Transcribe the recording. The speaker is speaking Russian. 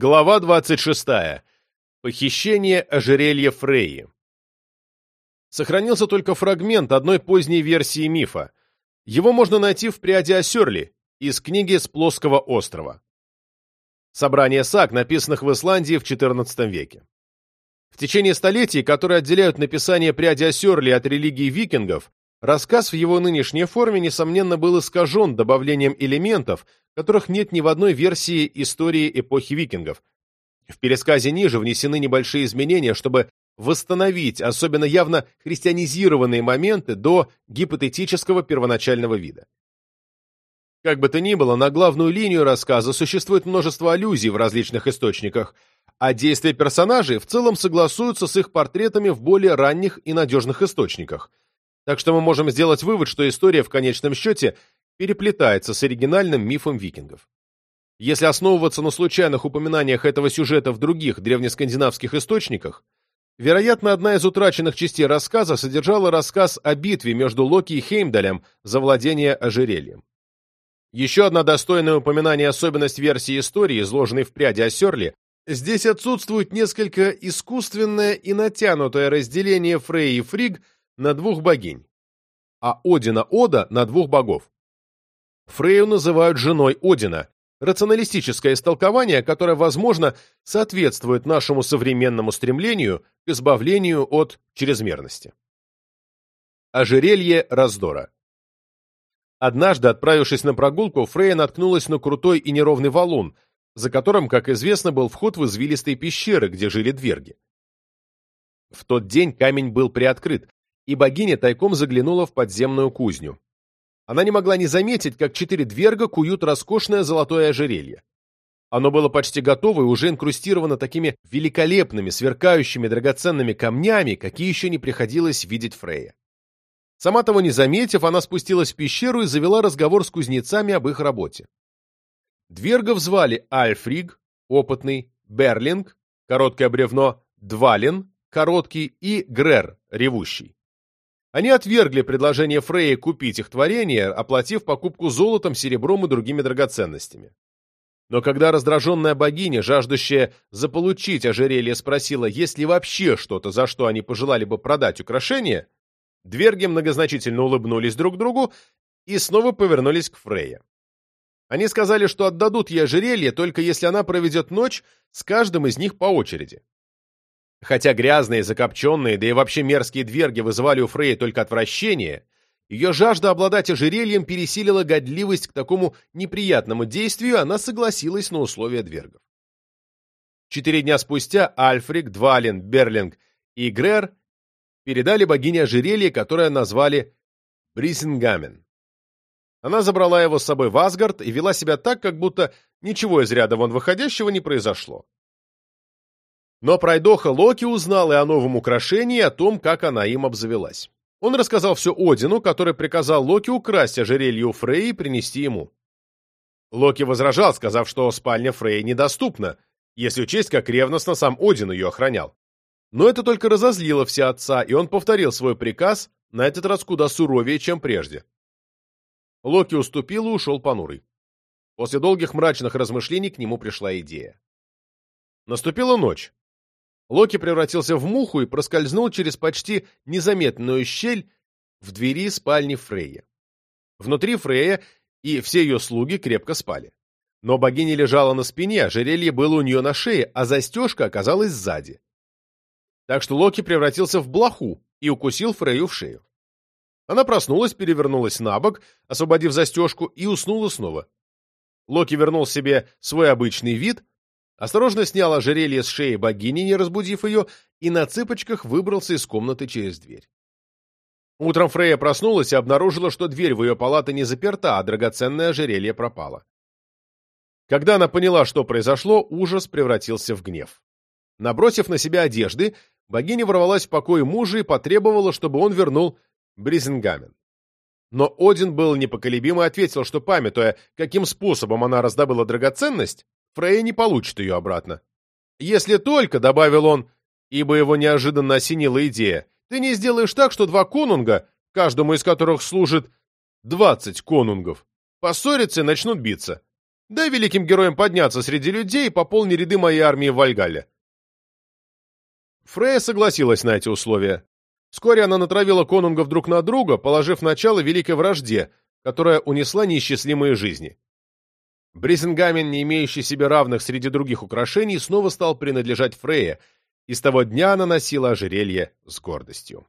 Глава 26. Похищение ожерелья Фрейи. Сохранился только фрагмент одной поздней версии мифа. Его можно найти в пряде о Сёрли из книги «С плоского острова». Собрание саг, написанных в Исландии в XIV веке. В течение столетий, которые отделяют написание пряди о Сёрли от религии викингов, рассказ в его нынешней форме, несомненно, был искажен добавлением элементов, которых нет ни в одной версии истории эпохи викингов. В пересказе ниже внесены небольшие изменения, чтобы восстановить особенно явно христианизированные моменты до гипотетического первоначального вида. Как бы то ни было, на главную линию рассказа существует множество аллюзий в различных источниках, а действия персонажей в целом согласуются с их портретами в более ранних и надежных источниках. Так что мы можем сделать вывод, что история в конечном счете переплетается с оригинальным мифом викингов. Если основываться на случайных упоминаниях этого сюжета в других древнескандинавских источниках, вероятно, одна из утраченных частей рассказа содержала рассказ о битве между Локи и Хеймдалем за владение ожерельем. Еще одна достойная упоминание особенность версии истории, изложенной в пряди о Сёрле, здесь отсутствует несколько искусственное и натянутое разделение Фрей и Фриг на двух богинь, а Одина Ода на двух богов. Фрейю называют женой Одина, рационалистическое истолкование, которое, возможно, соответствует нашему современному стремлению к избавлению от чрезмерности. Ожерелье раздора Однажды, отправившись на прогулку, Фрейя наткнулась на крутой и неровный валун, за которым, как известно, был вход в извилистые пещеры, где жили дверги. В тот день камень был приоткрыт, и богиня тайком заглянула в подземную кузню. Она не могла не заметить, как четыре дверга куют роскошное золотое ожерелье. Оно было почти готово и уже инкрустировано такими великолепными, сверкающими драгоценными камнями, какие еще не приходилось видеть Фрея. Сама того не заметив, она спустилась в пещеру и завела разговор с кузнецами об их работе. Двергов звали Альфриг, опытный, Берлинг, короткое бревно, Двалин, короткий, и Грер, ревущий. Они отвергли предложение Фрея купить их творение, оплатив покупку золотом, серебром и другими драгоценностями. Но когда раздраженная богиня, жаждущая заполучить ожерелье, спросила, есть ли вообще что-то, за что они пожелали бы продать украшение, дверги многозначительно улыбнулись друг другу и снова повернулись к Фрейе. Они сказали, что отдадут ей ожерелье, только если она проведет ночь с каждым из них по очереди. Хотя грязные, закопченные, да и вообще мерзкие дверги вызывали у Фреи только отвращение, ее жажда обладать ожерельем пересилила годливость к такому неприятному действию, она согласилась на условия двергов. Четыре дня спустя Альфрик, Двалин, Берлинг и Грер передали богине ожерелье, которое назвали Брисингамен. Она забрала его с собой в Асгард и вела себя так, как будто ничего из ряда вон выходящего не произошло. Но пройдоха Локи узнал и о новом украшении, и о том, как она им обзавелась. Он рассказал все Одину, который приказал Локи украсть ожерелье у Фреи и принести ему. Локи возражал, сказав, что спальня Фреи недоступна, если учесть, как ревностно сам Один ее охранял. Но это только разозлило все отца, и он повторил свой приказ, на этот раз куда суровее, чем прежде. Локи уступил и ушел понурый. После долгих мрачных размышлений к нему пришла идея. Наступила ночь. Локи превратился в муху и проскользнул через почти незаметную щель в двери спальни Фрейя. Внутри Фрейя и все ее слуги крепко спали. Но богиня лежала на спине, ожерелье было у нее на шее, а застежка оказалась сзади. Так что Локи превратился в блоху и укусил Фрейю в шею. Она проснулась, перевернулась на бок, освободив застежку, и уснула снова. Локи вернул себе свой обычный вид, осторожно снял ожерелье с шеи богини, не разбудив ее, и на цыпочках выбрался из комнаты через дверь. Утром Фрея проснулась и обнаружила, что дверь в ее палаты не заперта, а драгоценное ожерелье пропало. Когда она поняла, что произошло, ужас превратился в гнев. Набросив на себя одежды, богиня ворвалась в покой мужа и потребовала, чтобы он вернул Бризенгамен. Но Один был непоколебим и ответил, что, памятуя, каким способом она раздобыла драгоценность, Фрейя не получит ее обратно. «Если только», — добавил он, ибо его неожиданно осенила идея, «ты не сделаешь так, что два конунга, каждому из которых служит двадцать конунгов, поссорятся и начнут биться. Дай великим героям подняться среди людей и пополни ряды моей армии в Вальгалле». Фрея согласилась на эти условия. Вскоре она натравила конунгов друг на друга, положив начало великой вражде, которая унесла неисчислимые жизни. Брисенгамен, не имеющий себе равных среди других украшений, снова стал принадлежать Фрейе, и с того дня она носила ожерелье с гордостью.